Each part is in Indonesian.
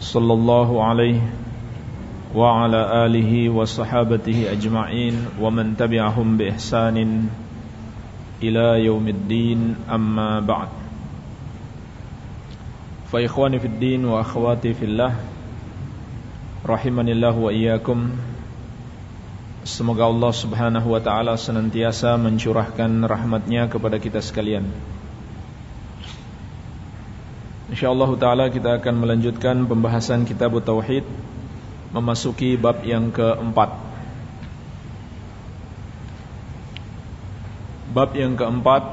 صلى الله عليه وعلى آله وصحابته أجمعين ومن تبعهم بإحسان إلى يوم الدين أما بعد فإخواني في الدين وأخواتي في الله رحمني الله وإياكم Semoga Allah subhanahu wa ta'ala senantiasa mencurahkan rahmatnya kepada kita sekalian InsyaAllah ta'ala kita akan melanjutkan pembahasan kitab Tauhid Memasuki bab yang keempat. Bab yang keempat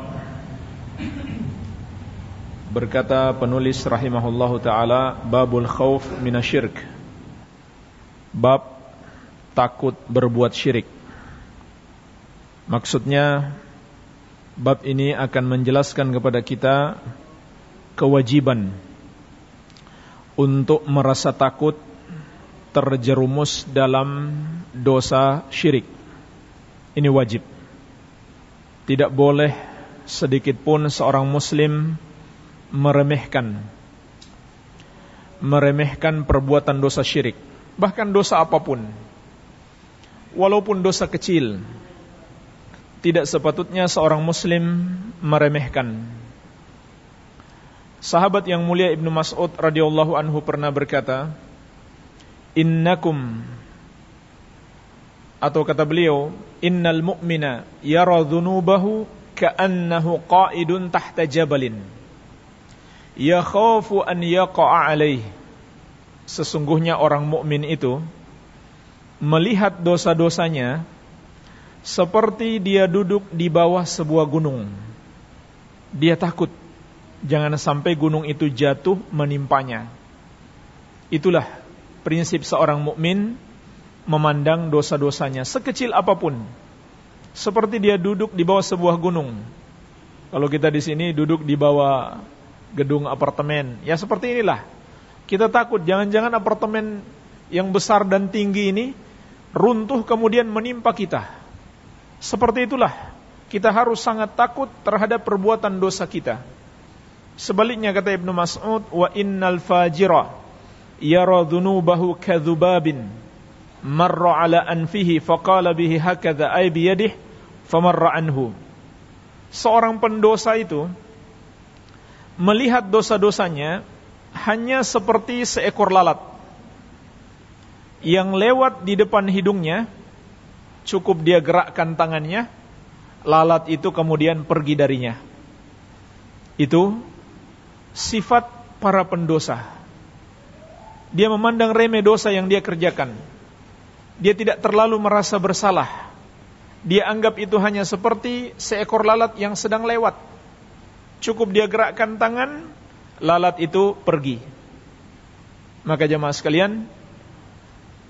Berkata penulis rahimahullahu ta'ala Babul khawf minasyirk. Bab takut berbuat syirik. Maksudnya Bab ini akan menjelaskan kepada kita kewajiban untuk merasa takut terjerumus dalam dosa syirik. Ini wajib. Tidak boleh sedikit pun seorang muslim meremehkan meremehkan perbuatan dosa syirik, bahkan dosa apa pun. Walaupun dosa kecil, tidak sepatutnya seorang muslim meremehkan Sahabat yang mulia Ibnu Mas'ud radhiyallahu anhu pernah berkata, "Innakum" atau kata beliau, "Innal mu'mina yara dhunubahu ka'annahu qa'idun tahta jabalin." Yakhafu an yaqa'a alaih. Sesungguhnya orang mukmin itu melihat dosa-dosanya seperti dia duduk di bawah sebuah gunung. Dia takut jangan sampai gunung itu jatuh menimpanya. Itulah prinsip seorang mukmin memandang dosa-dosanya sekecil apa pun. Seperti dia duduk di bawah sebuah gunung. Kalau kita di sini duduk di bawah gedung apartemen, ya seperti inilah. Kita takut jangan-jangan apartemen yang besar dan tinggi ini runtuh kemudian menimpa kita. Seperti itulah kita harus sangat takut terhadap perbuatan dosa kita. Sebaliknya kata Ibnu Mas'ud, wa innal fajira yara dhunubahu kadhubabin marra ala anfihi faqala bihi hakadha ay biyadihi famarra anhu. Seorang pendosa itu melihat dosa-dosanya hanya seperti seekor lalat yang lewat di depan hidungnya cukup dia gerakkan tangannya lalat itu kemudian pergi darinya itu sifat para pendosa. Dia memandang remeh dosa yang dia kerjakan. Dia tidak terlalu merasa bersalah. Dia anggap itu hanya seperti seekor lalat yang sedang lewat. Cukup dia gerakkan tangan, lalat itu pergi. Maka jemaah sekalian,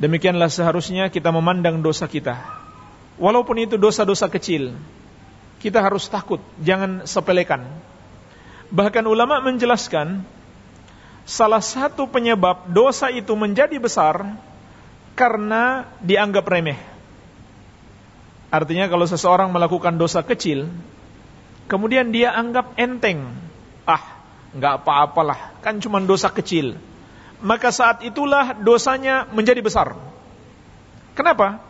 demikianlah seharusnya kita memandang dosa kita. Walaupun itu dosa-dosa kecil, kita harus takut, jangan sepelekan. Bahkan ulama menjelaskan salah satu penyebab dosa itu menjadi besar karena dianggap remeh. Artinya kalau seseorang melakukan dosa kecil, kemudian dia anggap enteng. Ah, nggak apa-apalah, kan cuma dosa kecil. Maka saat itulah dosanya menjadi besar. Kenapa?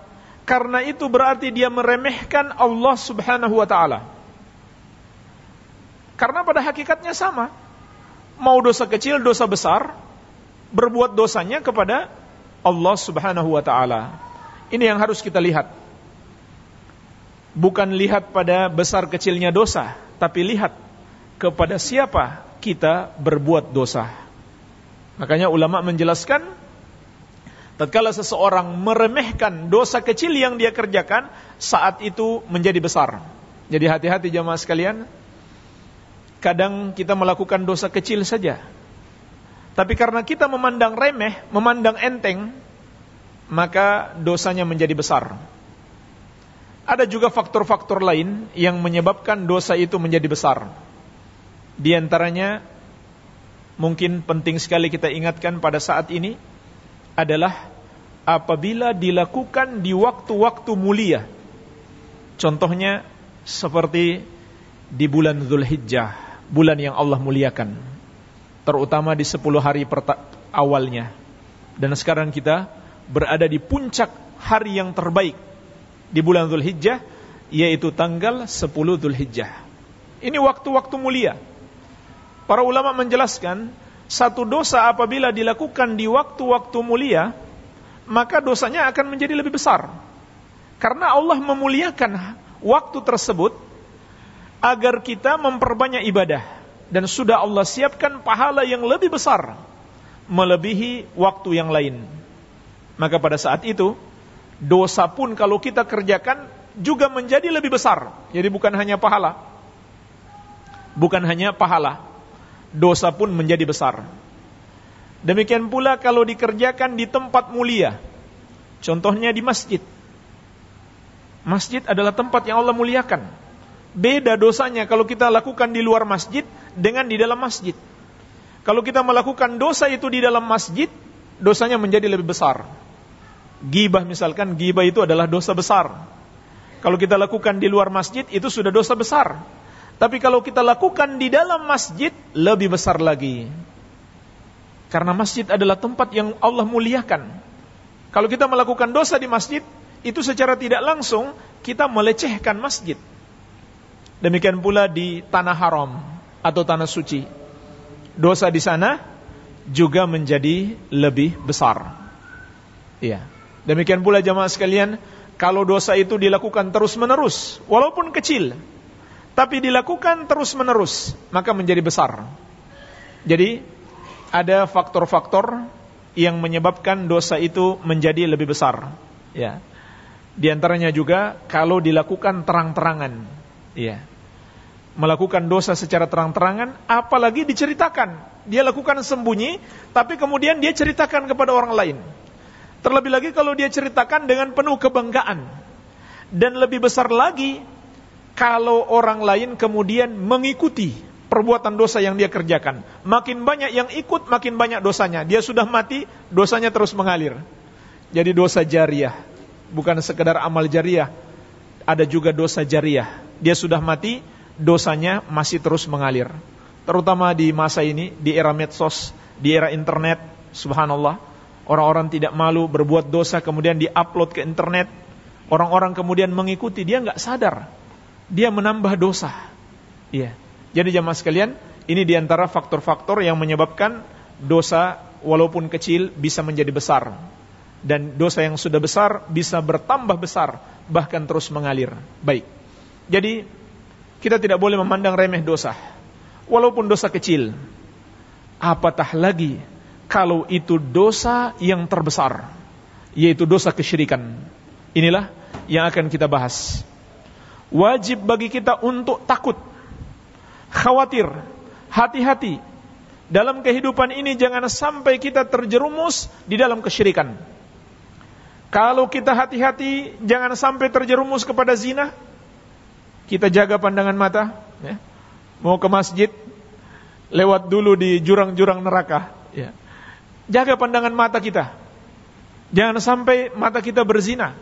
Karena itu berarti dia meremehkan Allah Subhanahu wa taala. Karena pada hakikatnya sama. Mau dosa kecil, dosa besar, berbuat dosanya kepada Allah Subhanahu wa taala. Ini yang harus kita lihat. Bukan lihat pada besar kecilnya dosa, tapi lihat kepada siapa kita berbuat dosa. Makanya ulama menjelaskan tatkala seseorang meremehkan dosa kecil yang dia kerjakan, saat itu menjadi besar. Jadi hati-hati jamaah sekalian, Kadang kita melakukan dosa kecil saja. Tapi karena kita memandang remeh, memandang enteng, maka dosanya menjadi besar. Ada juga faktor-faktor lain yang menyebabkan dosa itu menjadi besar. Di antaranya mungkin penting sekali kita ingatkan pada saat ini adalah apabila dilakukan di waktu-waktu mulia. Contohnya seperti di bulan Zulhijjah, bulan yang Allah muliakan. Terutama di 10 hari awalnya. Dan sekarang kita berada di puncak hari yang terbaik di bulan Zulhijjah yaitu tanggal 10 Zulhijjah. Ini waktu-waktu mulia. Para ulama menjelaskan satu dosa apabila dilakukan di waktu-waktu mulia maka dosanya akan menjadi lebih besar. Karena Allah memuliakan waktu tersebut agar kita memperbanyak ibadah dan sudah Allah siapkan pahala yang lebih besar melebihi waktu yang lain. Maka pada saat itu dosa pun kalau kita kerjakan juga menjadi lebih besar. Jadi bukan hanya pahala. Bukan hanya pahala. Dosa pun menjadi besar. Demikian pula kalau dikerjakan di tempat mulia. Contohnya di masjid. Masjid adalah tempat yang Allah muliakan. Beda dosanya kalau kita lakukan di luar masjid dengan di dalam masjid. Kalau kita melakukan dosa itu di dalam masjid, dosanya menjadi lebih besar. Gibah misalkan, gibah itu adalah dosa besar. Kalau kita lakukan di luar masjid, itu sudah dosa besar. Tapi kalau kita lakukan di dalam masjid, lebih besar lagi. Karena masjid adalah tempat yang Allah muliakan. Kalau kita melakukan dosa di masjid, itu secara tidak langsung kita melecehkan masjid. Demikian pula di tanah haram atau tanah suci. Dosa di sana juga menjadi lebih besar. Iya. Demikian pula jamaah sekalian, kalau dosa itu dilakukan terus-menerus, walaupun kecil, tapi dilakukan terus-menerus, maka menjadi besar. Jadi, ada faktor-faktor yang menyebabkan dosa itu menjadi lebih besar. Ya. Di antaranya juga kalau dilakukan terang-terangan. Ya. Melakukan dosa secara terang-terangan, apalagi diceritakan. Dia lakukan sembunyi, tapi kemudian dia ceritakan kepada orang lain. Terlebih lagi kalau dia ceritakan dengan penuh kebanggaan. Dan lebih besar lagi kalau orang lain kemudian mengikuti perbuatan dosa yang dia kerjakan. Makin banyak yang ikut, makin banyak dosanya. Dia sudah mati, dosanya terus mengalir. Jadi dosa jariah, bukan sekedar amal jariah. Ada juga dosa jariah. Dia sudah mati, dosanya masih terus mengalir. Terutama di masa ini, di era medsos, di era internet, subhanallah Orang-orang tidak malu berbuat dosa kemudian diupload ke internet. Orang-orang kemudian mengikuti, dia nggak sadar. Dia menambah dosa. Iya. Jadi jamaah sekalian, ini di antara faktor-faktor yang menyebabkan dosa walaupun kecil bisa menjadi besar. Dan dosa yang sudah besar bisa bertambah besar, bahkan terus mengalir. Baik. Jadi, kita tidak boleh memandang remeh dosa. Walaupun dosa kecil. Apatah lagi kalau itu dosa yang terbesar, yaitu dosa kesyirikan. Inilah yang akan kita bahas. Wajib bagi kita untuk takut, khawatir, hati-hati. Dalam kehidupan ini jangan sampai kita terjerumus di dalam kesyirikan. Kalau kita hati-hati, jangan sampai terjerumus kepada zina. Kita jaga pandangan mata. Ya. Mau ke masjid, lewat dulu di jurang-jurang neraka. Ya. Jaga pandangan mata kita. Jangan sampai mata kita berzina.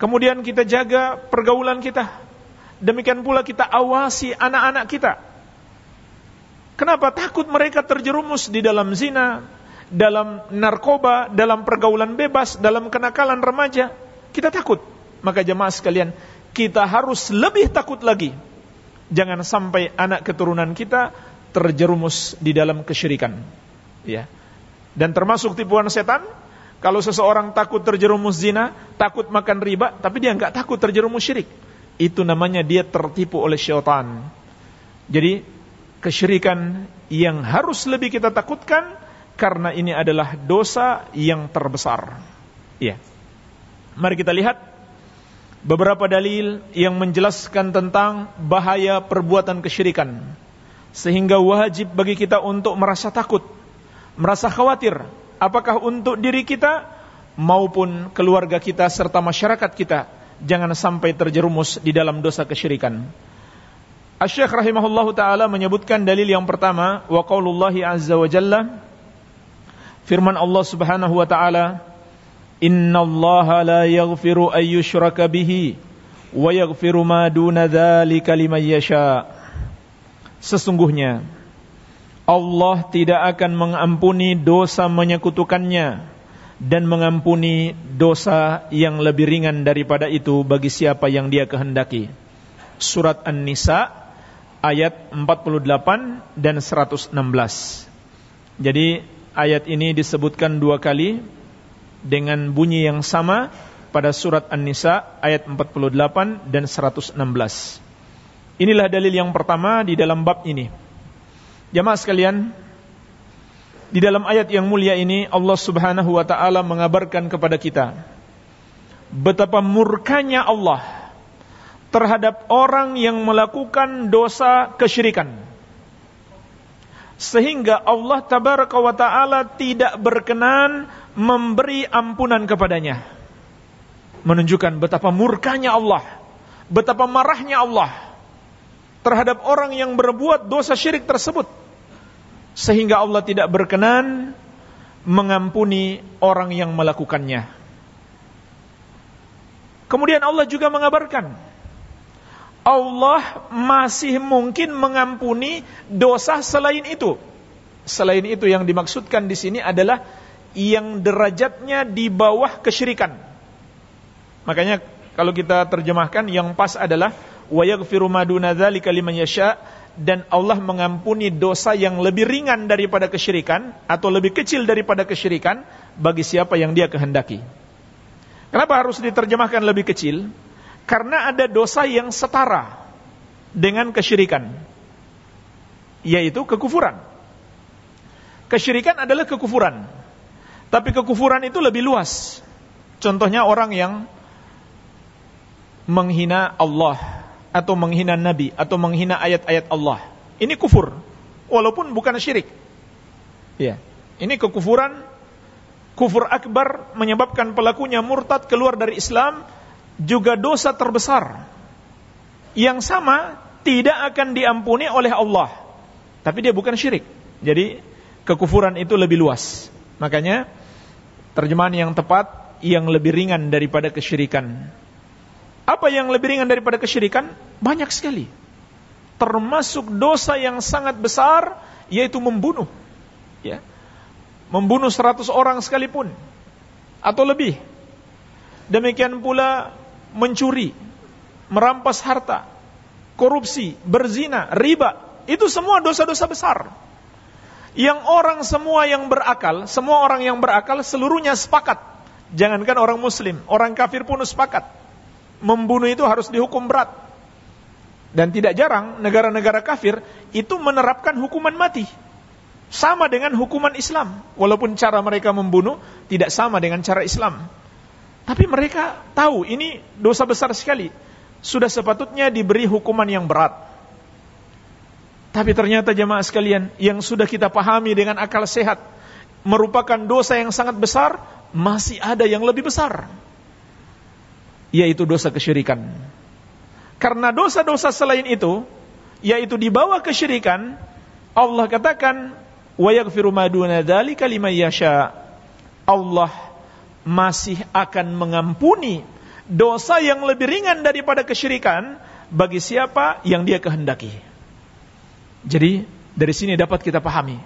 Kemudian kita jaga pergaulan kita. Demikian pula kita awasi anak-anak kita. Kenapa takut mereka terjerumus di dalam zina, dalam narkoba, dalam pergaulan bebas, dalam kenakalan remaja? Kita takut. Maka jemaah sekalian, kita harus lebih takut lagi. Jangan sampai anak keturunan kita terjerumus di dalam kesyirikan. Ya. Dan termasuk tipuan setan, kalau seseorang takut terjerumus zina, takut makan riba, tapi dia nggak takut terjerumus syirik. Itu namanya dia tertipu oleh syaitan. Jadi, kesyirikan yang harus lebih kita takutkan karena ini adalah dosa yang terbesar. Ya. Mari kita lihat beberapa dalil yang menjelaskan tentang bahaya perbuatan kesyirikan sehingga wajib bagi kita untuk merasa takut merasa khawatir apakah untuk diri kita maupun keluarga kita serta masyarakat kita jangan sampai terjerumus di dalam dosa kesyirikan. Asy-Syaikh rahimahullahu taala menyebutkan dalil yang pertama wa qaulullahi azza wa jalla firman Allah Subhanahu wa taala la yaghfiru ay yushraka bihi wa yaghfiru ma duna dzalika liman yasha sesungguhnya Allah tidak akan mengampuni dosa menyekutukannya dan mengampuni dosa yang lebih ringan daripada itu bagi siapa yang dia kehendaki. Surat An-Nisa ayat 48 dan 116. Jadi ayat ini disebutkan dua kali dengan bunyi yang sama pada surat An-Nisa ayat 48 dan 116. Inilah dalil yang pertama di dalam bab ini. Jamaah sekalian, di dalam ayat yang mulia ini Allah Subhanahu wa taala mengabarkan kepada kita betapa murkanya Allah terhadap orang yang melakukan dosa kesyirikan. Sehingga Allah tabaraka wa taala tidak berkenan memberi ampunan kepadanya. Menunjukkan betapa murkanya Allah, betapa marahnya Allah terhadap orang yang berbuat dosa syirik tersebut sehingga Allah tidak berkenan mengampuni orang yang melakukannya. Kemudian Allah juga mengabarkan Allah masih mungkin mengampuni dosa selain itu. Selain itu yang dimaksudkan di sini adalah yang derajatnya di bawah kesyirikan. Makanya kalau kita terjemahkan yang pas adalah wa yaghfiru ma duna dzalika liman yasha dan Allah mengampuni dosa yang lebih ringan daripada kesyirikan atau lebih kecil daripada kesyirikan bagi siapa yang dia kehendaki. Kenapa harus diterjemahkan lebih kecil? Karena ada dosa yang setara dengan kesyirikan, yaitu kekufuran. Kesyirikan adalah kekufuran, tapi kekufuran itu lebih luas. Contohnya orang yang menghina Allah atau menghina nabi atau menghina ayat-ayat Allah. Ini kufur walaupun bukan syirik. Ya. Ini kekufuran kufur akbar menyebabkan pelakunya murtad keluar dari Islam juga dosa terbesar. Yang sama tidak akan diampuni oleh Allah. Tapi dia bukan syirik. Jadi kekufuran itu lebih luas. Makanya terjemahan yang tepat yang lebih ringan daripada kesyirikan. Apa yang lebih ringan daripada kesyirikan? Banyak sekali. Termasuk dosa yang sangat besar, yaitu membunuh. Ya. Membunuh seratus orang sekalipun. Atau lebih. Demikian pula mencuri, merampas harta, korupsi, berzina, riba. Itu semua dosa-dosa besar. Yang orang semua yang berakal, semua orang yang berakal seluruhnya sepakat. Jangankan orang muslim, orang kafir pun sepakat membunuh itu harus dihukum berat. Dan tidak jarang negara-negara kafir itu menerapkan hukuman mati. Sama dengan hukuman Islam. Walaupun cara mereka membunuh tidak sama dengan cara Islam. Tapi mereka tahu ini dosa besar sekali. Sudah sepatutnya diberi hukuman yang berat. Tapi ternyata jemaah sekalian yang sudah kita pahami dengan akal sehat merupakan dosa yang sangat besar, masih ada yang lebih besar yaitu dosa kesyirikan. Karena dosa-dosa selain itu, yaitu di bawah kesyirikan, Allah katakan, ma duna dzalika liman yasha. Allah masih akan mengampuni dosa yang lebih ringan daripada kesyirikan bagi siapa yang dia kehendaki. Jadi dari sini dapat kita pahami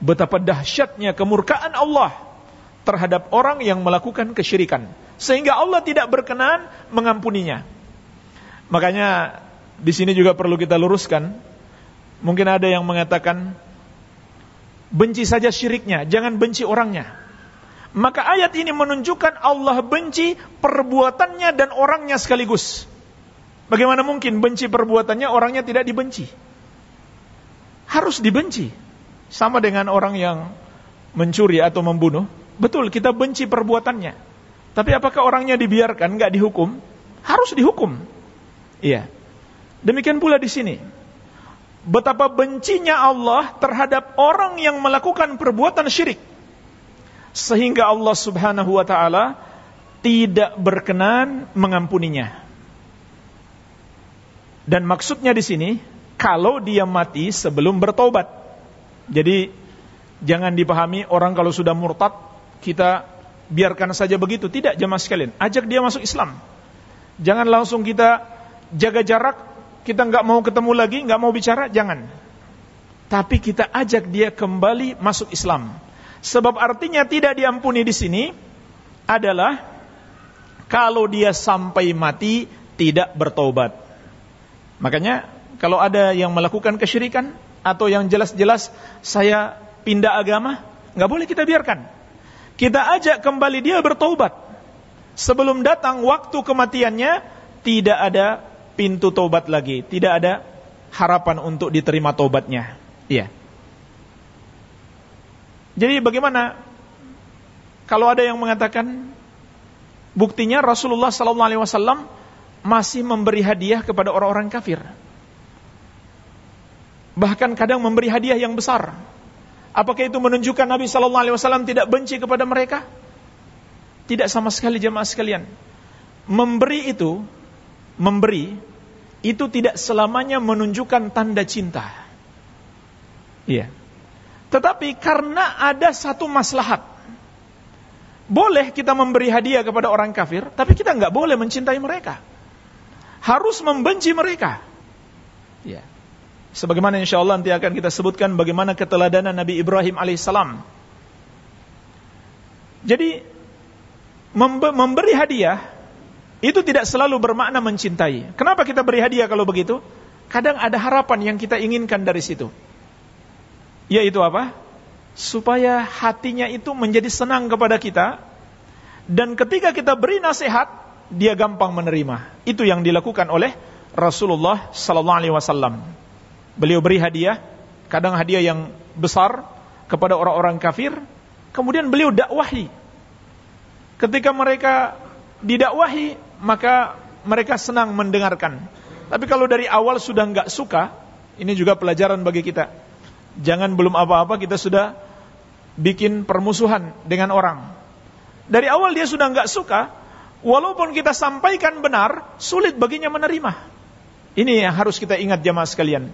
betapa dahsyatnya kemurkaan Allah terhadap orang yang melakukan kesyirikan sehingga Allah tidak berkenan mengampuninya. Makanya di sini juga perlu kita luruskan. Mungkin ada yang mengatakan benci saja syiriknya, jangan benci orangnya. Maka ayat ini menunjukkan Allah benci perbuatannya dan orangnya sekaligus. Bagaimana mungkin benci perbuatannya, orangnya tidak dibenci? Harus dibenci. Sama dengan orang yang mencuri atau membunuh. Betul, kita benci perbuatannya. Tapi apakah orangnya dibiarkan, nggak dihukum? Harus dihukum. Iya. Demikian pula di sini. betapa bencinya Allah terhadap orang yang melakukan perbuatan syirik. Sehingga Allah subhanahu wa ta'ala tidak berkenan mengampuninya. Dan maksudnya di sini, kalau dia mati sebelum bertobat. Jadi, jangan dipahami orang kalau sudah murtad, kita biarkan saja begitu. Tidak, jemaah sekalian. Ajak dia masuk Islam. Jangan langsung kita jaga jarak, kita nggak mau ketemu lagi, nggak mau bicara, jangan. Tapi kita ajak dia kembali masuk Islam. Sebab artinya tidak diampuni di sini adalah kalau dia sampai mati tidak bertobat. Makanya kalau ada yang melakukan kesyirikan atau yang jelas-jelas saya pindah agama, nggak boleh kita biarkan. Kita ajak kembali dia bertobat. Sebelum datang waktu kematiannya tidak ada pintu tobat lagi, tidak ada harapan untuk diterima tobatnya. Iya. Jadi bagaimana kalau ada yang mengatakan Buktinya Rasulullah sallallahu masih memberi hadiah kepada orang-orang kafir. Bahkan kadang memberi hadiah yang besar. Apakah itu menunjukkan Nabi sallallahu alaihi wasallam tidak benci kepada mereka? Tidak sama sekali jemaah sekalian. Memberi itu, memberi itu tidak selamanya menunjukkan tanda cinta. Iya. Tetapi karena ada satu maslahat boleh kita memberi hadiah kepada orang kafir, tapi kita nggak boleh mencintai mereka. Harus membenci mereka. Ya. Sebagaimana insya Allah nanti akan kita sebutkan bagaimana keteladanan Nabi Ibrahim alaihissalam. Jadi memberi hadiah itu tidak selalu bermakna mencintai. Kenapa kita beri hadiah kalau begitu? Kadang ada harapan yang kita inginkan dari situ. Yaitu apa? supaya hatinya itu menjadi senang kepada kita dan ketika kita beri nasihat dia gampang menerima. Itu yang dilakukan oleh Rasulullah sallallahu alaihi wasallam. Beliau beri hadiah, kadang hadiah yang besar kepada orang-orang kafir, kemudian beliau dakwahi. Ketika mereka didakwahi, maka mereka senang mendengarkan. Tapi kalau dari awal sudah nggak suka, ini juga pelajaran bagi kita Jangan belum apa-apa kita sudah bikin permusuhan dengan orang. Dari awal dia sudah nggak suka, walaupun kita sampaikan benar, sulit baginya menerima. Ini yang harus kita ingat jamaah sekalian.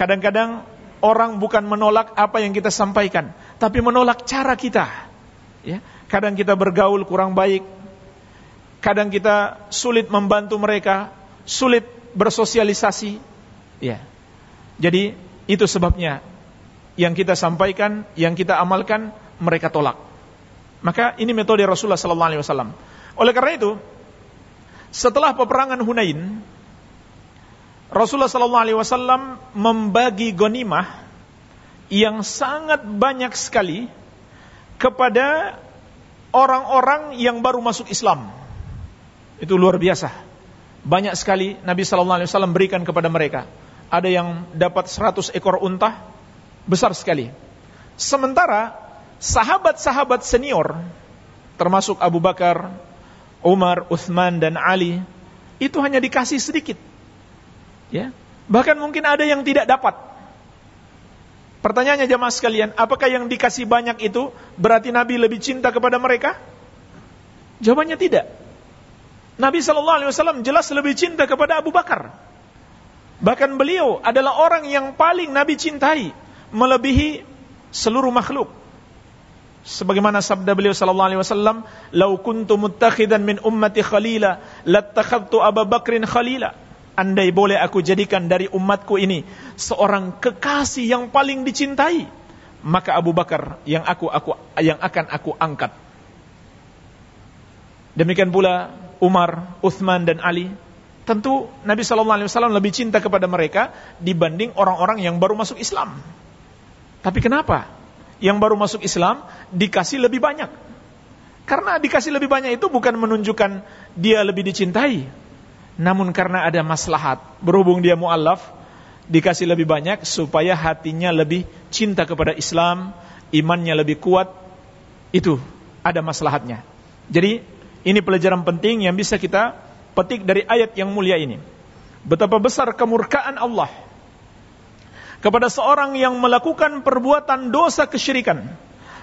Kadang-kadang orang bukan menolak apa yang kita sampaikan, tapi menolak cara kita. Ya, kadang kita bergaul kurang baik, kadang kita sulit membantu mereka, sulit bersosialisasi. Ya. Jadi itu sebabnya yang kita sampaikan, yang kita amalkan, mereka tolak. Maka ini metode Rasulullah sallallahu alaihi wasallam. Oleh karena itu, setelah peperangan Hunain, Rasulullah sallallahu alaihi wasallam membagi gonimah yang sangat banyak sekali kepada orang-orang yang baru masuk Islam. Itu luar biasa. Banyak sekali Nabi sallallahu alaihi wasallam berikan kepada mereka. Ada yang dapat 100 ekor unta, besar sekali. Sementara sahabat-sahabat senior termasuk Abu Bakar, Umar, Uthman dan Ali itu hanya dikasih sedikit. Ya. Bahkan mungkin ada yang tidak dapat. Pertanyaannya jemaah sekalian, apakah yang dikasih banyak itu berarti Nabi lebih cinta kepada mereka? Jawabannya tidak. Nabi Wasallam jelas lebih cinta kepada Abu Bakar. Bahkan beliau adalah orang yang paling Nabi cintai melebihi seluruh makhluk. Sebagaimana sabda beliau sallallahu alaihi wasallam, "Lau kuntu muttakhidan min ummati khalila, lattakhadtu Abu Bakrin khalila." Andai boleh aku jadikan dari umatku ini seorang kekasih yang paling dicintai, maka Abu Bakar yang aku aku yang akan aku angkat. Demikian pula Umar, Uthman dan Ali. Tentu Nabi sallallahu alaihi wasallam lebih cinta kepada mereka dibanding orang-orang yang baru masuk Islam. Tapi kenapa? Yang baru masuk Islam dikasih lebih banyak. Karena dikasih lebih banyak itu bukan menunjukkan dia lebih dicintai. Namun karena ada maslahat. Berhubung dia mu'allaf, dikasih lebih banyak supaya hatinya lebih cinta kepada Islam, imannya lebih kuat. Itu ada maslahatnya. Jadi ini pelajaran penting yang bisa kita petik dari ayat yang mulia ini. Betapa besar kemurkaan Allah kepada seorang yang melakukan perbuatan dosa kesyirikan.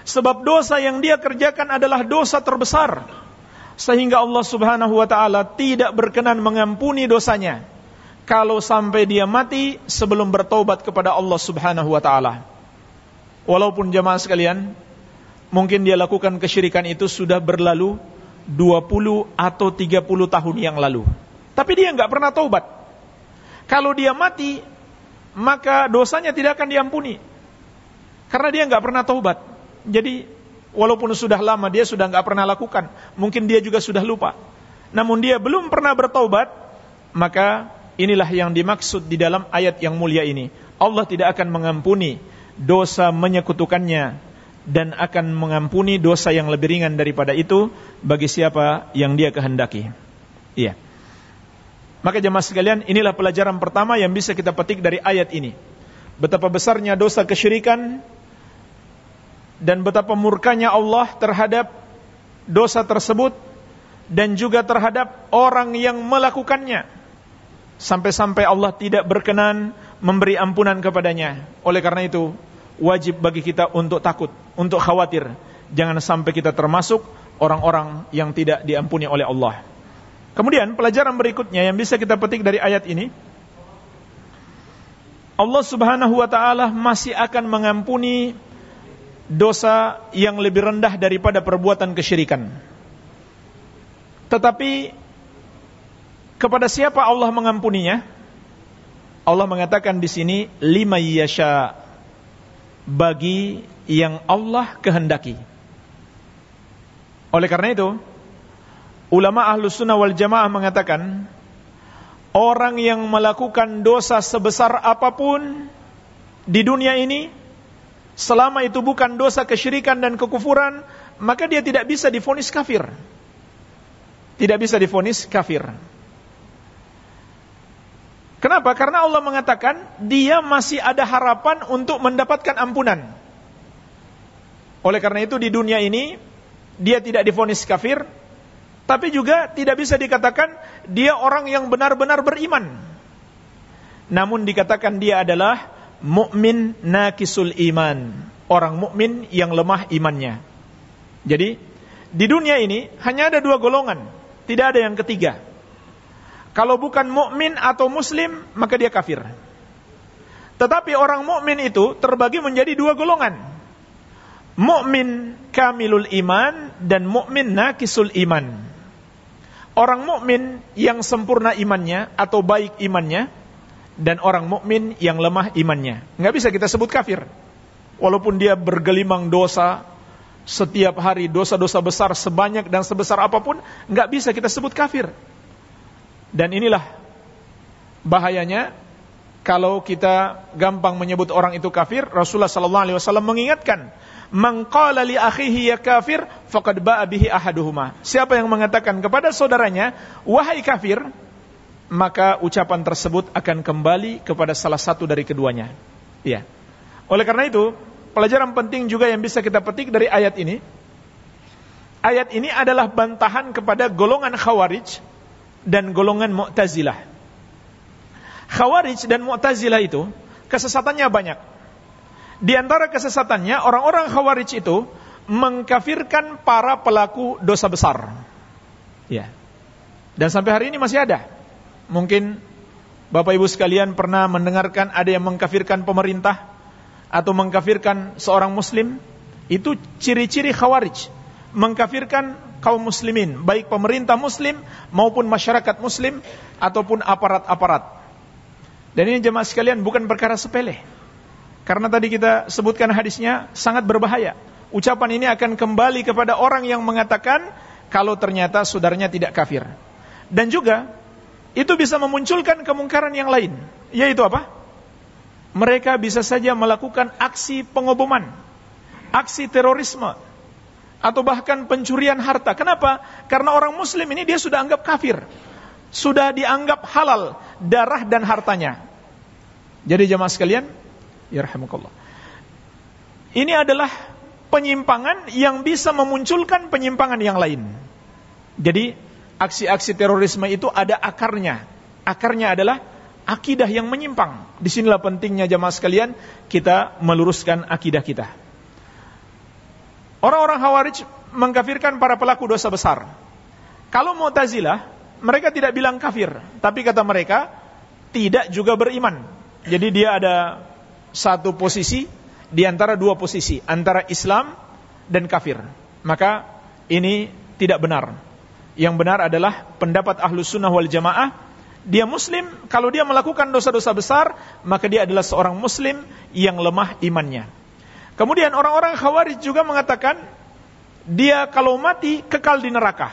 Sebab dosa yang dia kerjakan adalah dosa terbesar. Sehingga Allah subhanahu wa ta'ala tidak berkenan mengampuni dosanya. Kalau sampai dia mati sebelum bertobat kepada Allah subhanahu wa ta'ala. Walaupun jemaah sekalian, mungkin dia lakukan kesyirikan itu sudah berlalu 20 atau 30 tahun yang lalu. Tapi dia nggak pernah taubat. Kalau dia mati, maka dosanya tidak akan diampuni. Karena dia nggak pernah taubat. Jadi walaupun sudah lama dia sudah nggak pernah lakukan, mungkin dia juga sudah lupa. Namun dia belum pernah bertaubat, maka inilah yang dimaksud di dalam ayat yang mulia ini. Allah tidak akan mengampuni dosa menyekutukannya dan akan mengampuni dosa yang lebih ringan daripada itu bagi siapa yang dia kehendaki. Iya. Maka jemaah sekalian, inilah pelajaran pertama yang bisa kita petik dari ayat ini. Betapa besarnya dosa kesyirikan dan betapa murkanya Allah terhadap dosa tersebut dan juga terhadap orang yang melakukannya. Sampai-sampai Allah tidak berkenan memberi ampunan kepadanya. Oleh karena itu, wajib bagi kita untuk takut, untuk khawatir. Jangan sampai kita termasuk orang-orang yang tidak diampuni oleh Allah. Kemudian pelajaran berikutnya yang bisa kita petik dari ayat ini Allah Subhanahu wa taala masih akan mengampuni dosa yang lebih rendah daripada perbuatan kesyirikan. Tetapi kepada siapa Allah mengampuninya? Allah mengatakan di sini lima yasha bagi yang Allah kehendaki. Oleh karena itu, Ulama ahlus sunnah wal jamaah mengatakan Orang yang melakukan dosa sebesar apa pun Di dunia ini Selama itu bukan dosa kesyirikan dan kekufuran Maka dia tidak bisa difonis kafir Tidak bisa difonis kafir Kenapa? Karena Allah mengatakan Dia masih ada harapan untuk mendapatkan ampunan Oleh karena itu di dunia ini Dia tidak difonis kafir tapi juga tidak bisa dikatakan dia orang yang benar-benar beriman. Namun dikatakan dia adalah mukmin nakisul iman, orang mukmin yang lemah imannya. Jadi di dunia ini hanya ada dua golongan, tidak ada yang ketiga. Kalau bukan mukmin atau muslim, maka dia kafir. Tetapi orang mukmin itu terbagi menjadi dua golongan. Mukmin kamilul iman dan mukmin nakisul iman. Orang mukmin yang sempurna imannya atau baik imannya dan orang mukmin yang lemah imannya. Nggak bisa kita sebut kafir. Walaupun dia bergelimang dosa setiap hari dosa-dosa besar sebanyak dan sebesar apa pun, nggak bisa kita sebut kafir. Dan inilah bahayanya kalau kita gampang menyebut orang itu kafir, Rasulullah sallallahu alaihi wasallam mengingatkan Man qala li akhihi ya kafir faqad ba'a ahaduhuma. Siapa yang mengatakan kepada saudaranya, wahai kafir, maka ucapan tersebut akan kembali kepada salah satu dari keduanya. Iya. Oleh karena itu, pelajaran penting juga yang bisa kita petik dari ayat ini. Ayat ini adalah bantahan kepada golongan Khawarij dan golongan Mu'tazilah. Khawarij dan Mu'tazilah itu kesesatannya banyak. Di antara kesesatannya, orang-orang Khawarij itu mengkafirkan para pelaku dosa besar. Ya. Dan sampai hari ini masih ada. Mungkin Bapak Ibu sekalian pernah mendengarkan ada yang mengkafirkan pemerintah atau mengkafirkan seorang muslim. Itu ciri-ciri Khawarij. Mengkafirkan kaum muslimin, baik pemerintah muslim maupun masyarakat muslim ataupun aparat-aparat. Dan ini jemaah sekalian bukan perkara sepele. Karena tadi kita sebutkan hadisnya sangat berbahaya. Ucapan ini akan kembali kepada orang yang mengatakan kalau ternyata saudaranya tidak kafir. Dan juga itu bisa memunculkan kemungkaran yang lain, yaitu apa? Mereka bisa saja melakukan aksi pengoboman, aksi terorisme, atau bahkan pencurian harta. Kenapa? Karena orang muslim ini dia sudah anggap kafir. Sudah dianggap halal darah dan hartanya. Jadi jemaah sekalian, Yarhamukallah. Ini adalah penyimpangan yang bisa memunculkan penyimpangan yang lain. Jadi, aksi-aksi terorisme itu ada akarnya. Akarnya adalah akidah yang menyimpang. Di sinilah pentingnya jamaah sekalian kita meluruskan akidah kita. Orang-orang Khawarij mengkafirkan para pelaku dosa besar. Kalau Mu'tazilah, mereka tidak bilang kafir, tapi kata mereka tidak juga beriman. Jadi dia ada satu posisi di antara dua posisi, antara Islam dan kafir. Maka ini tidak benar. Yang benar adalah pendapat ahlus sunnah wal jamaah dia muslim, kalau dia melakukan dosa-dosa besar, maka dia adalah seorang muslim yang lemah imannya. Kemudian orang-orang khawarij juga mengatakan, dia kalau mati kekal di neraka.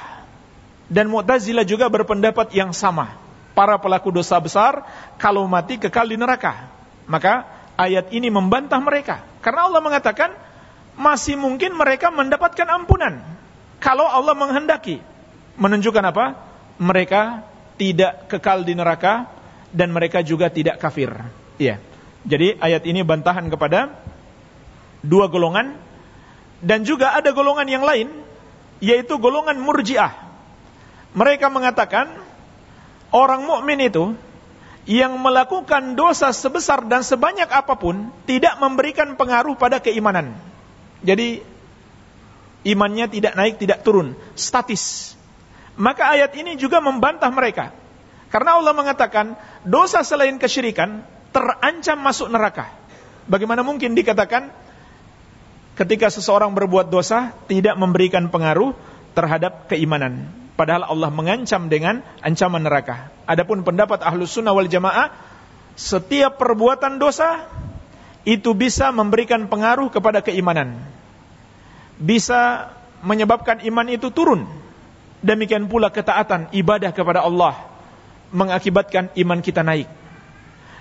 Dan Mu'tazilah juga berpendapat yang sama. Para pelaku dosa besar, kalau mati kekal di neraka. Maka ayat ini membantah mereka. Karena Allah mengatakan, masih mungkin mereka mendapatkan ampunan. Kalau Allah menghendaki menunjukkan apa? Mereka tidak kekal di neraka dan mereka juga tidak kafir. Iya. Jadi ayat ini bantahan kepada dua golongan dan juga ada golongan yang lain yaitu golongan Murji'ah. Mereka mengatakan orang mukmin itu yang melakukan dosa sebesar dan sebanyak apa pun tidak memberikan pengaruh pada keimanan. Jadi imannya tidak naik, tidak turun, statis. Maka ayat ini juga membantah mereka. Karena Allah mengatakan, dosa selain kesyirikan terancam masuk neraka. Bagaimana mungkin dikatakan ketika seseorang berbuat dosa tidak memberikan pengaruh terhadap keimanan. Padahal Allah mengancam dengan ancaman neraka. Adapun pendapat ahlus sunnah wal jamaah, setiap perbuatan dosa itu bisa memberikan pengaruh kepada keimanan. Bisa menyebabkan iman itu turun Demikian pula ketaatan ibadah kepada Allah mengakibatkan iman kita naik.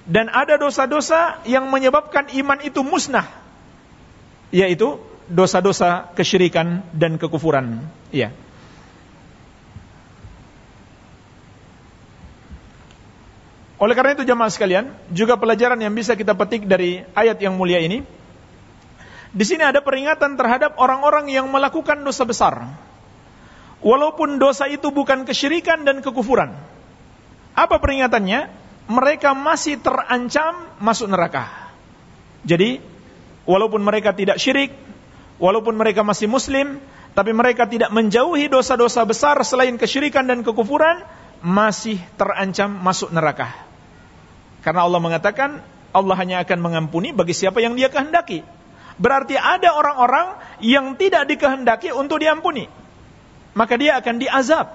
Dan ada dosa-dosa yang menyebabkan iman itu musnah. Yaitu dosa-dosa kesyirikan dan kekufuran. Ya. Oleh karena itu jemaah sekalian, juga pelajaran yang bisa kita petik dari ayat yang mulia ini. Di sini ada peringatan terhadap orang-orang yang melakukan dosa besar walaupun dosa itu bukan kesyirikan dan kekufuran. Apa peringatannya? Mereka masih terancam masuk neraka. Jadi, walaupun mereka tidak syirik, walaupun mereka masih muslim, tapi mereka tidak menjauhi dosa-dosa besar selain kesyirikan dan kekufuran, masih terancam masuk neraka. Karena Allah mengatakan, Allah hanya akan mengampuni bagi siapa yang dia kehendaki. Berarti ada orang-orang yang tidak dikehendaki untuk diampuni maka dia akan diazab.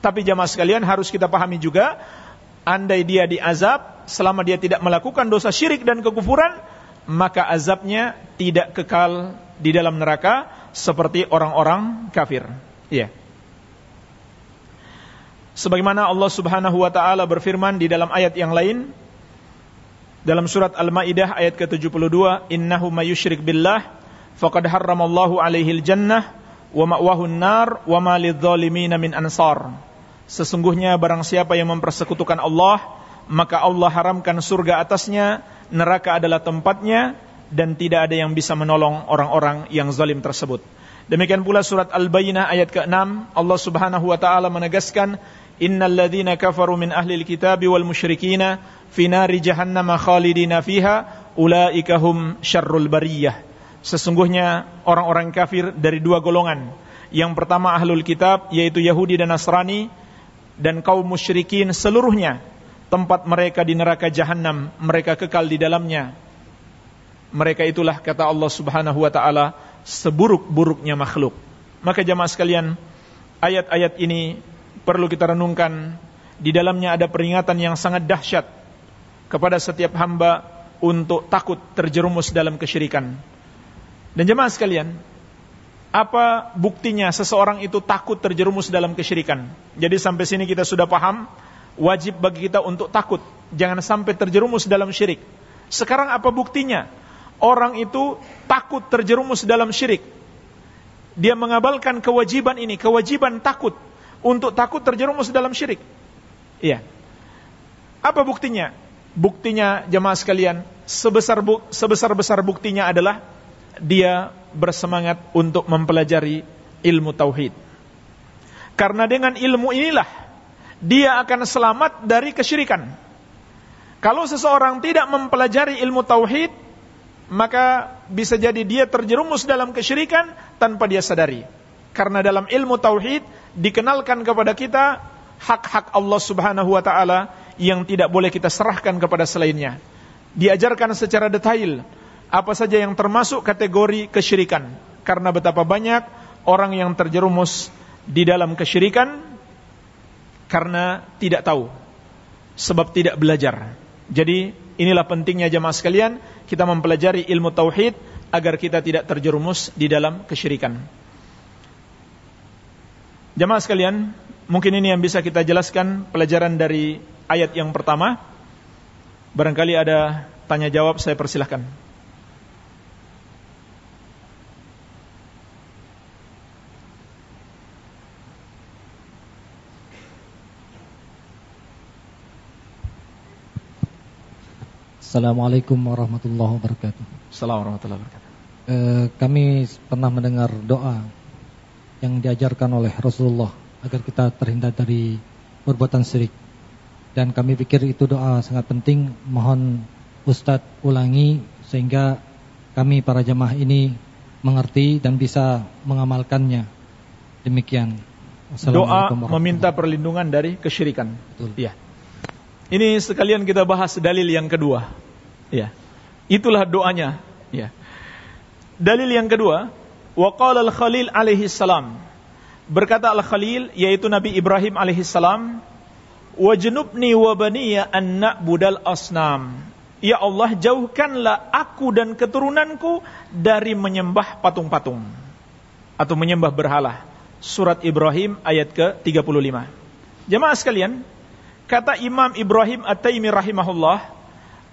Tapi jamaah sekalian harus kita pahami juga, andai dia diazab selama dia tidak melakukan dosa syirik dan kekufuran, maka azabnya tidak kekal di dalam neraka seperti orang-orang kafir. Iya. Sebagaimana Allah Subhanahu wa taala berfirman di dalam ayat yang lain dalam surat Al-Maidah ayat ke-72, "Innahu mayyusyrik billah faqad harramallahu alaihi jannah wa ma'wahun nar wa ma min ansar. Sesungguhnya barang siapa yang mempersekutukan Allah, maka Allah haramkan surga atasnya, neraka adalah tempatnya dan tidak ada yang bisa menolong orang-orang yang zalim tersebut. Demikian pula surat Al-Bayyinah ayat ke-6 Allah Subhanahu wa taala menegaskan innal ladzina kafaru min ahli al-kitabi wal musyrikina fi nari jahannam khalidina fiha ulaika hum syarrul bariyah Sesungguhnya orang-orang kafir dari dua golongan. Yang pertama ahlul kitab yaitu Yahudi dan Nasrani dan kaum musyrikin seluruhnya tempat mereka di neraka jahanam, mereka kekal di dalamnya. Mereka itulah kata Allah Subhanahu wa taala seburuk-buruknya makhluk. Maka jamaah sekalian, ayat-ayat ini perlu kita renungkan. Di dalamnya ada peringatan yang sangat dahsyat kepada setiap hamba untuk takut terjerumus dalam kesyirikan dan jemaah sekalian, apa buktinya seseorang itu takut terjerumus dalam kesyirikan? Jadi sampai sini kita sudah paham, wajib bagi kita untuk takut, jangan sampai terjerumus dalam syirik. Sekarang apa buktinya? Orang itu takut terjerumus dalam syirik. Dia mengabalkan kewajiban ini, kewajiban takut untuk takut terjerumus dalam syirik. Iya. Apa buktinya? Buktinya jemaah sekalian, sebesar sebesar besar buktinya adalah dia bersemangat untuk mempelajari ilmu tauhid. Karena dengan ilmu inilah dia akan selamat dari kesyirikan. Kalau seseorang tidak mempelajari ilmu tauhid, maka bisa jadi dia terjerumus dalam kesyirikan tanpa dia sadari. Karena dalam ilmu tauhid dikenalkan kepada kita hak-hak Allah Subhanahu wa taala yang tidak boleh kita serahkan kepada selainnya. Diajarkan secara detail apa saja yang termasuk kategori kesyirikan. Karena betapa banyak orang yang terjerumus di dalam kesyirikan karena tidak tahu sebab tidak belajar. Jadi inilah pentingnya jemaah sekalian kita mempelajari ilmu tauhid agar kita tidak terjerumus di dalam kesyirikan. Jemaah sekalian, mungkin ini yang bisa kita jelaskan pelajaran dari ayat yang pertama. Barangkali ada tanya jawab saya persilahkan. Assalamualaikum warahmatullahi wabarakatuh. Assalamualaikum warahmatullahi wabarakatuh. E, kami pernah mendengar doa yang diajarkan oleh Rasulullah agar kita terhindar dari perbuatan syirik. Dan kami pikir itu doa sangat penting. Mohon Ustadz ulangi sehingga kami para jamaah ini mengerti dan bisa mengamalkannya. Demikian. Doa meminta perlindungan dari kesyirikan. Betul. Ya. Ini sekalian kita bahas dalil yang kedua. Ya. Itulah doanya, ya. Dalil yang kedua, wa qala al-Khalil alaihi salam. Berkata al-Khalil yaitu Nabi Ibrahim alaihi salam, "Wajnubni wa baniya an na'budal asnam." Ya Allah, jauhkanlah aku dan keturunanku dari menyembah patung-patung atau menyembah berhala. Surat Ibrahim ayat ke-35. Jemaah sekalian, Kata Imam Ibrahim At-Taimi rahimahullah,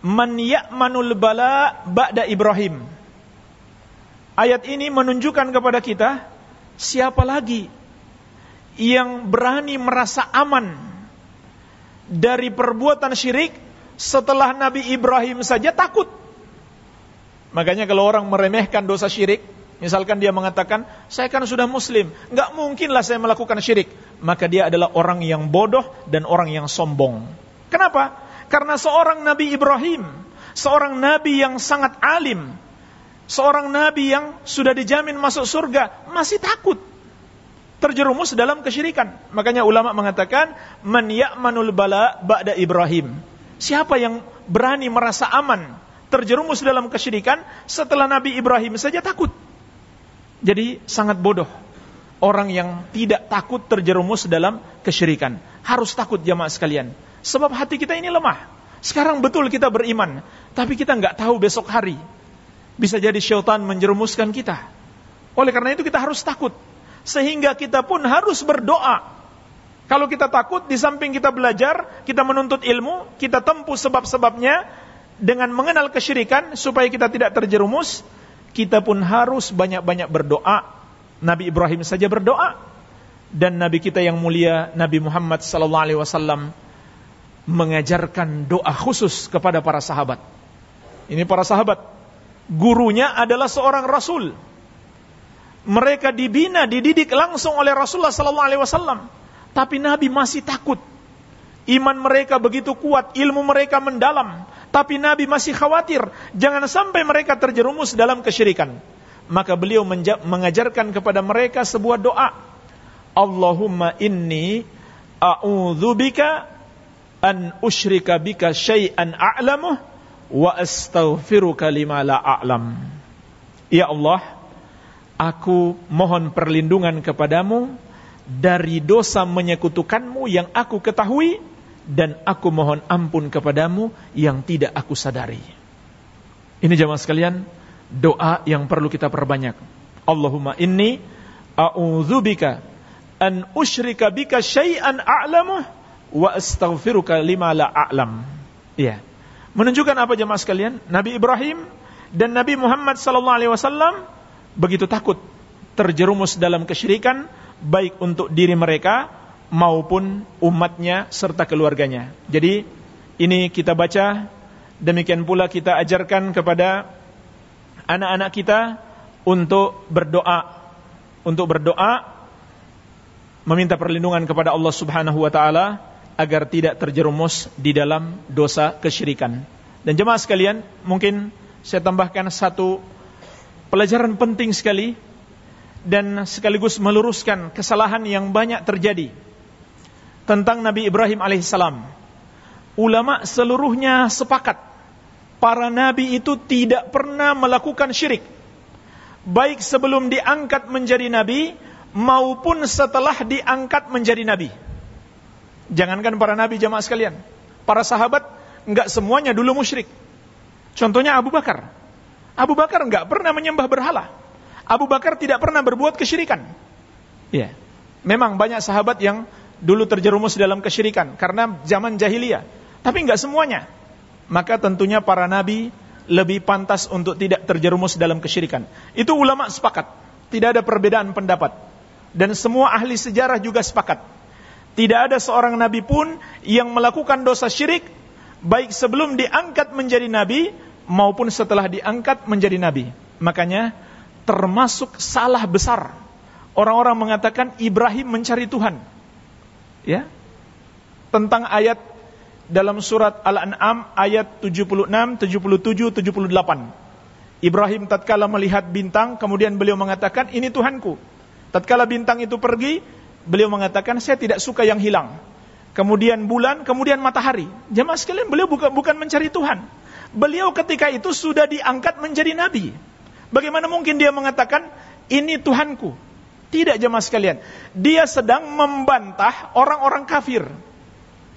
"Man ya'manul bala ba'da Ibrahim." Ayat ini menunjukkan kepada kita siapa lagi yang berani merasa aman dari perbuatan syirik setelah Nabi Ibrahim saja takut. Makanya kalau orang meremehkan dosa syirik, Misalkan dia mengatakan, saya kan sudah muslim, nggak mungkinlah saya melakukan syirik. Maka dia adalah orang yang bodoh dan orang yang sombong. Kenapa? Karena seorang Nabi Ibrahim, seorang Nabi yang sangat alim, seorang Nabi yang sudah dijamin masuk surga, masih takut terjerumus dalam kesyirikan. Makanya ulama mengatakan, man ya'manul bala ba'da Ibrahim. Siapa yang berani merasa aman terjerumus dalam kesyirikan setelah Nabi Ibrahim saja takut. Jadi sangat bodoh orang yang tidak takut terjerumus dalam kesyirikan. Harus takut jamaah sekalian. Sebab hati kita ini lemah. Sekarang betul kita beriman, tapi kita nggak tahu besok hari. Bisa jadi syaitan menjerumuskan kita. Oleh karena itu kita harus takut. Sehingga kita pun harus berdoa. Kalau kita takut, di samping kita belajar, kita menuntut ilmu, kita tempuh sebab-sebabnya, dengan mengenal kesyirikan, supaya kita tidak terjerumus, kita pun harus banyak-banyak berdoa. Nabi Ibrahim saja berdoa dan nabi kita yang mulia Nabi Muhammad sallallahu alaihi wasallam mengajarkan doa khusus kepada para sahabat. Ini para sahabat, gurunya adalah seorang rasul. Mereka dibina, dididik langsung oleh Rasulullah sallallahu alaihi wasallam. Tapi Nabi masih takut. Iman mereka begitu kuat, ilmu mereka mendalam, tapi Nabi masih khawatir jangan sampai mereka terjerumus dalam kesyirikan. Maka beliau mengajarkan kepada mereka sebuah doa. Allahumma inni a'udzubika an usyrika bika syai'an a'lamuh wa astaghfiruka lima la a'lam. Ya Allah, aku mohon perlindungan kepadamu dari dosa menyekutukanmu yang aku ketahui dan aku mohon ampun kepadamu yang tidak aku sadari. Ini jamaah sekalian, doa yang perlu kita perbanyak. Allahumma inni a'udzubika an usyrika bika syai'an a'lamu wa astaghfiruka lima la a'lam. Iya. Menunjukkan apa jemaah sekalian? Nabi Ibrahim dan Nabi Muhammad sallallahu alaihi wasallam begitu takut terjerumus dalam kesyirikan baik untuk diri mereka maupun umatnya serta keluarganya. Jadi ini kita baca, demikian pula kita ajarkan kepada anak-anak kita untuk berdoa, untuk berdoa meminta perlindungan kepada Allah Subhanahu wa taala agar tidak terjerumus di dalam dosa kesyirikan. Dan jemaah sekalian, mungkin saya tambahkan satu pelajaran penting sekali dan sekaligus meluruskan kesalahan yang banyak terjadi tentang Nabi Ibrahim alaihissalam. Ulama seluruhnya sepakat para nabi itu tidak pernah melakukan syirik. Baik sebelum diangkat menjadi nabi maupun setelah diangkat menjadi nabi. Jangankan para nabi jamaah sekalian, para sahabat enggak semuanya dulu musyrik. Contohnya Abu Bakar. Abu Bakar enggak pernah menyembah berhala. Abu Bakar tidak pernah berbuat kesyirikan. Ya. Memang banyak sahabat yang dulu terjerumus dalam kesyirikan karena zaman jahiliyah. Tapi enggak semuanya. Maka tentunya para nabi lebih pantas untuk tidak terjerumus dalam kesyirikan. Itu ulama sepakat. Tidak ada perbedaan pendapat. Dan semua ahli sejarah juga sepakat tidak ada seorang nabi pun yang melakukan dosa syirik baik sebelum diangkat menjadi nabi maupun setelah diangkat menjadi nabi. Makanya termasuk salah besar orang-orang mengatakan Ibrahim mencari Tuhan. Ya. Tentang ayat dalam surat Al-An'am ayat 76, 77, 78. Ibrahim tatkala melihat bintang kemudian beliau mengatakan ini Tuhanku. Tatkala bintang itu pergi, beliau mengatakan saya tidak suka yang hilang. Kemudian bulan, kemudian matahari. Jemaah sekalian, beliau bukan bukan mencari Tuhan. Beliau ketika itu sudah diangkat menjadi nabi. Bagaimana mungkin dia mengatakan ini Tuhanku? Tidak jemaah sekalian. Dia sedang membantah orang-orang kafir.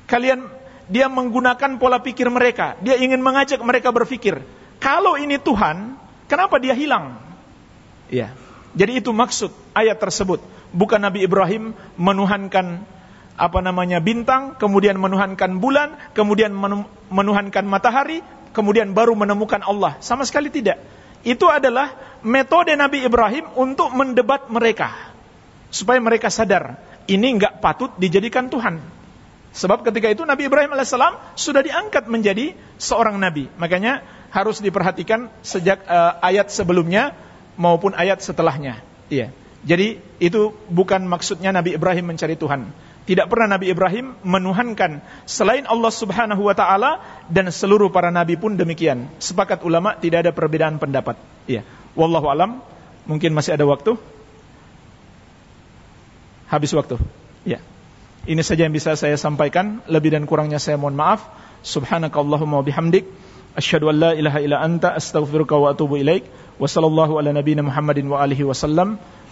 Kalian dia menggunakan pola pikir mereka. Dia ingin mengajak mereka berpikir, kalau ini Tuhan, kenapa dia hilang? Ya. Jadi itu maksud ayat tersebut bukan Nabi Ibrahim menuhankan apa namanya bintang, kemudian menuhankan bulan, kemudian menuhankan matahari, kemudian baru menemukan Allah. Sama sekali tidak. Itu adalah metode Nabi Ibrahim untuk mendebat mereka. Supaya mereka sadar, ini enggak patut dijadikan Tuhan. Sebab ketika itu Nabi Ibrahim alaihissalam sudah diangkat menjadi seorang nabi. Makanya harus diperhatikan sejak uh, ayat sebelumnya maupun ayat setelahnya. Iya. Jadi itu bukan maksudnya Nabi Ibrahim mencari Tuhan. Tidak pernah Nabi Ibrahim menuhankan selain Allah Subhanahu wa taala dan seluruh para nabi pun demikian. Sepakat ulama tidak ada perbedaan pendapat. Iya. Wallahu alam. Mungkin masih ada waktu. Habis waktu. Ya. Ini saja yang bisa saya sampaikan. Lebih dan kurangnya saya mohon maaf. Subhanakallahumma bihamdik. Asyhadu an la ilaha illa anta astaghfiruka wa atubu ilaik. Wa sallallahu ala nabiyyina Muhammadin wa alihi wasallam.